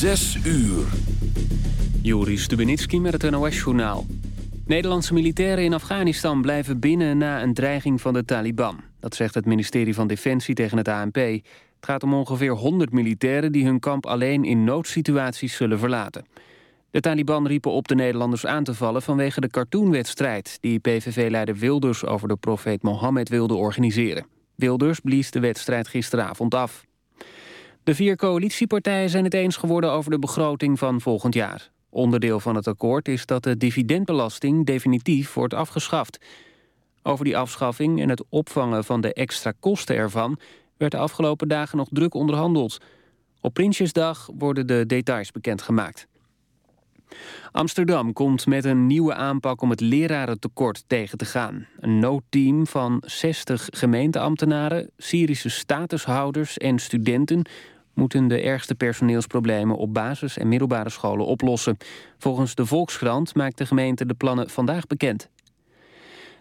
Zes uur. Juri Stubenitski met het NOS-journaal. Nederlandse militairen in Afghanistan blijven binnen na een dreiging van de Taliban. Dat zegt het ministerie van Defensie tegen het ANP. Het gaat om ongeveer 100 militairen die hun kamp alleen in noodsituaties zullen verlaten. De Taliban riepen op de Nederlanders aan te vallen vanwege de cartoonwedstrijd... die PVV-leider Wilders over de profeet Mohammed wilde organiseren. Wilders blies de wedstrijd gisteravond af. De vier coalitiepartijen zijn het eens geworden over de begroting van volgend jaar. Onderdeel van het akkoord is dat de dividendbelasting definitief wordt afgeschaft. Over die afschaffing en het opvangen van de extra kosten ervan... werd de afgelopen dagen nog druk onderhandeld. Op Prinsjesdag worden de details bekendgemaakt. Amsterdam komt met een nieuwe aanpak om het lerarentekort tegen te gaan. Een noodteam van 60 gemeenteambtenaren, Syrische statushouders en studenten moeten de ergste personeelsproblemen op basis- en middelbare scholen oplossen. Volgens de Volkskrant maakt de gemeente de plannen vandaag bekend.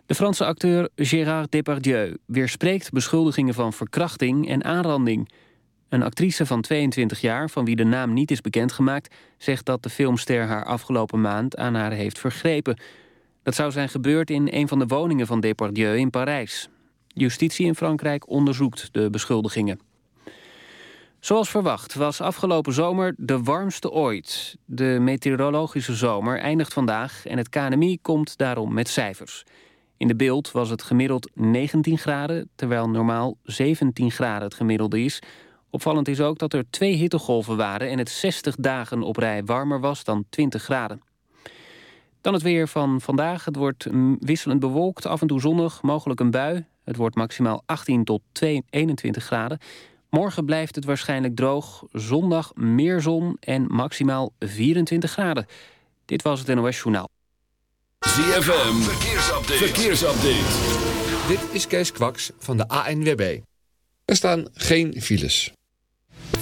De Franse acteur Gérard Depardieu weerspreekt beschuldigingen van verkrachting en aanranding. Een actrice van 22 jaar, van wie de naam niet is bekendgemaakt... zegt dat de filmster haar afgelopen maand aan haar heeft vergrepen. Dat zou zijn gebeurd in een van de woningen van Depardieu in Parijs. Justitie in Frankrijk onderzoekt de beschuldigingen. Zoals verwacht was afgelopen zomer de warmste ooit. De meteorologische zomer eindigt vandaag en het KNMI komt daarom met cijfers. In de beeld was het gemiddeld 19 graden, terwijl normaal 17 graden het gemiddelde is. Opvallend is ook dat er twee hittegolven waren en het 60 dagen op rij warmer was dan 20 graden. Dan het weer van vandaag. Het wordt wisselend bewolkt, af en toe zonnig, mogelijk een bui. Het wordt maximaal 18 tot 21 graden. Morgen blijft het waarschijnlijk droog. Zondag meer zon en maximaal 24 graden. Dit was het NOS Journaal. ZFM, verkeersupdate. verkeersupdate. Dit is Kees Kwaks van de ANWB. Er staan geen files.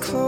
close.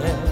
care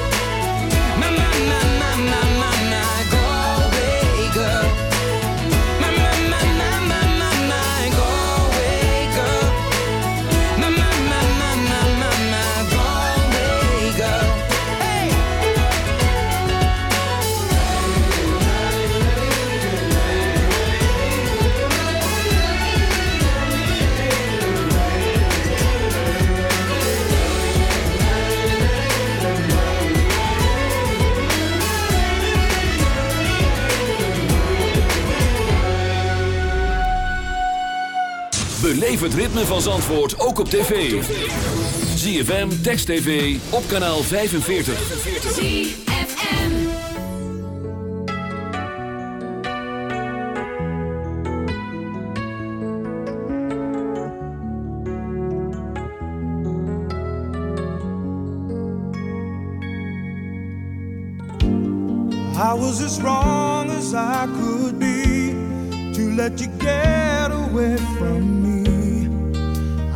I'm Beleef het ritme van Zandvoort ook op tv. ZFM, Text TV, op kanaal 45. ZFM. I was as wrong as I could be to let you get away from me.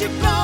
you both.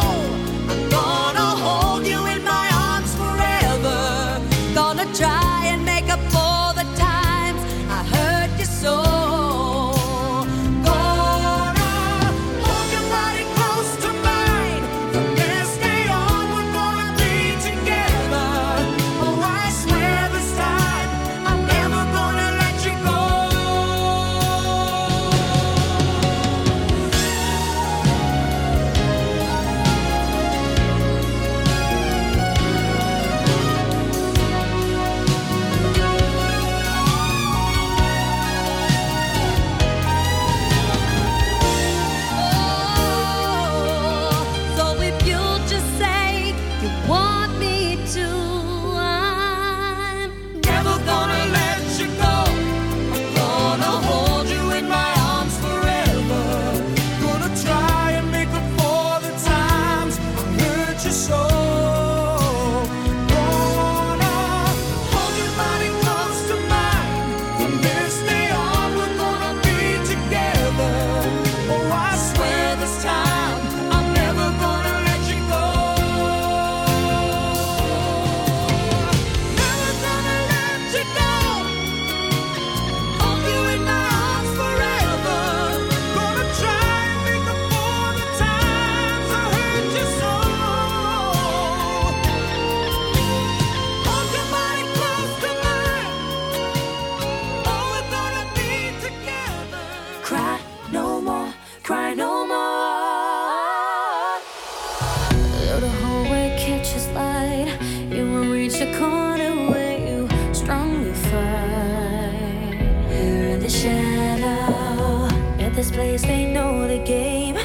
shadow. At this place, they know the game.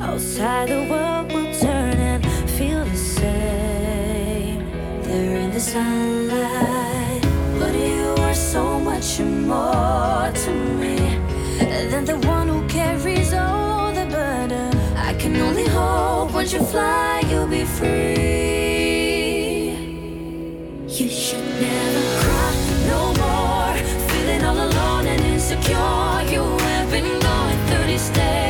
Outside, the world will turn and feel the same. They're in the sunlight, but you are so much more to me than the one who carries all the burden. I can only hope once you fly, you'll be free. stay.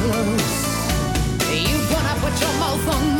close. You gonna put your mouth on me?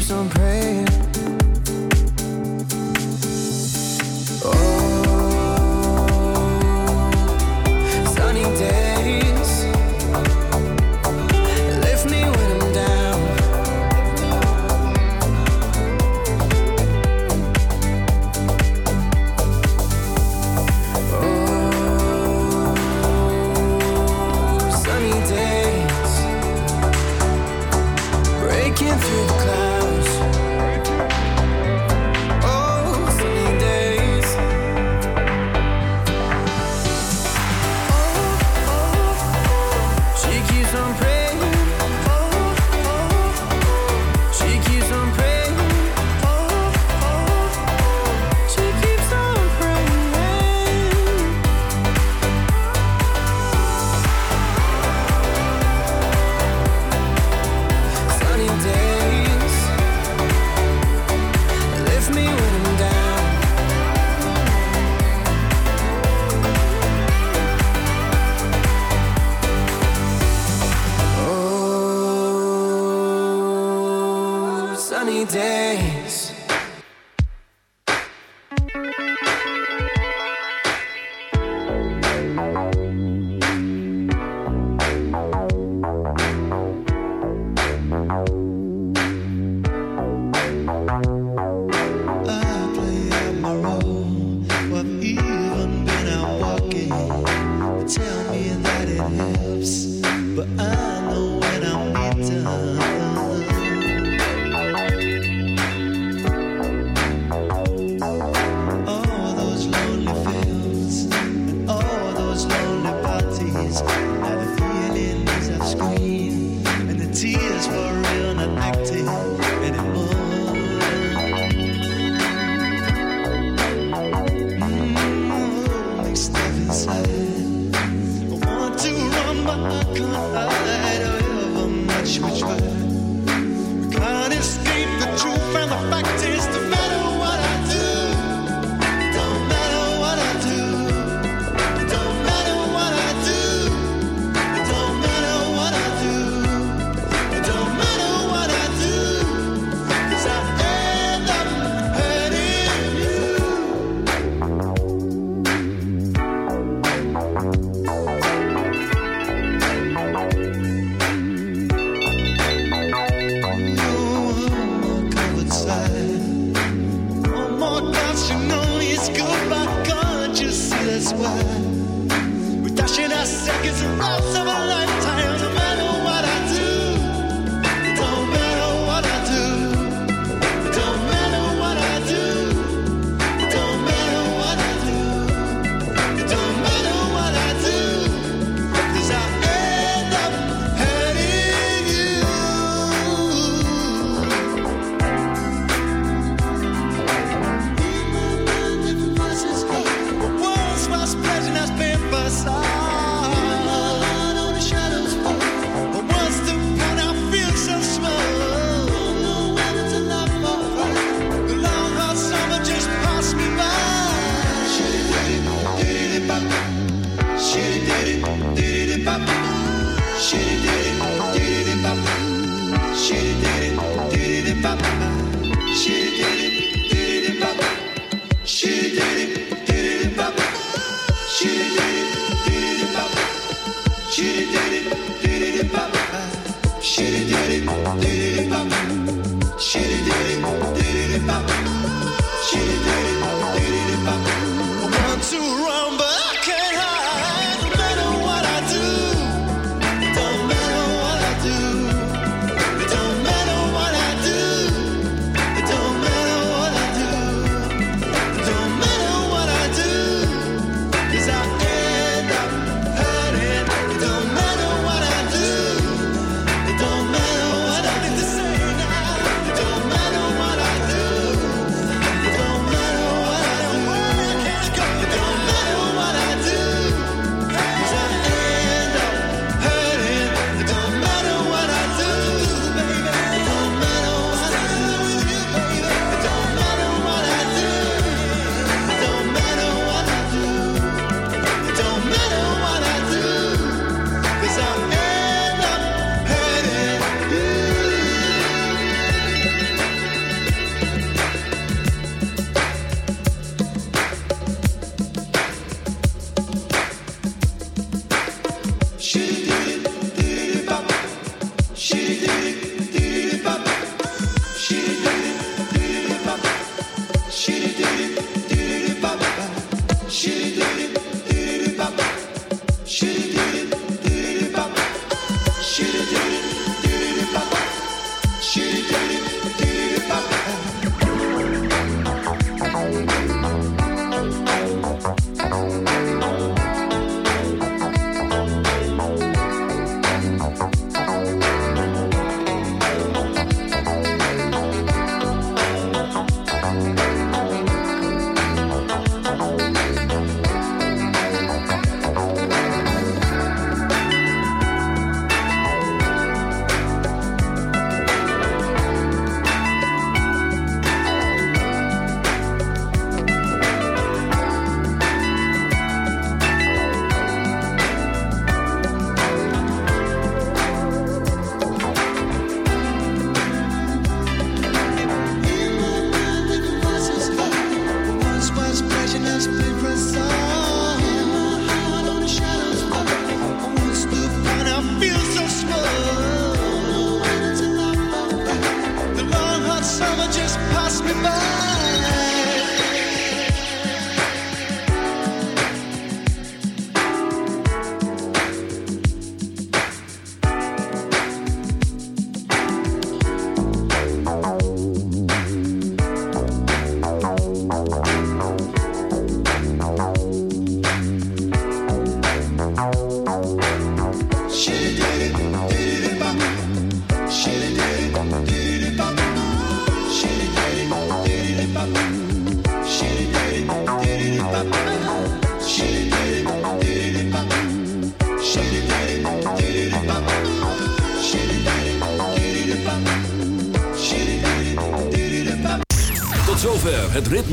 keeps on praying.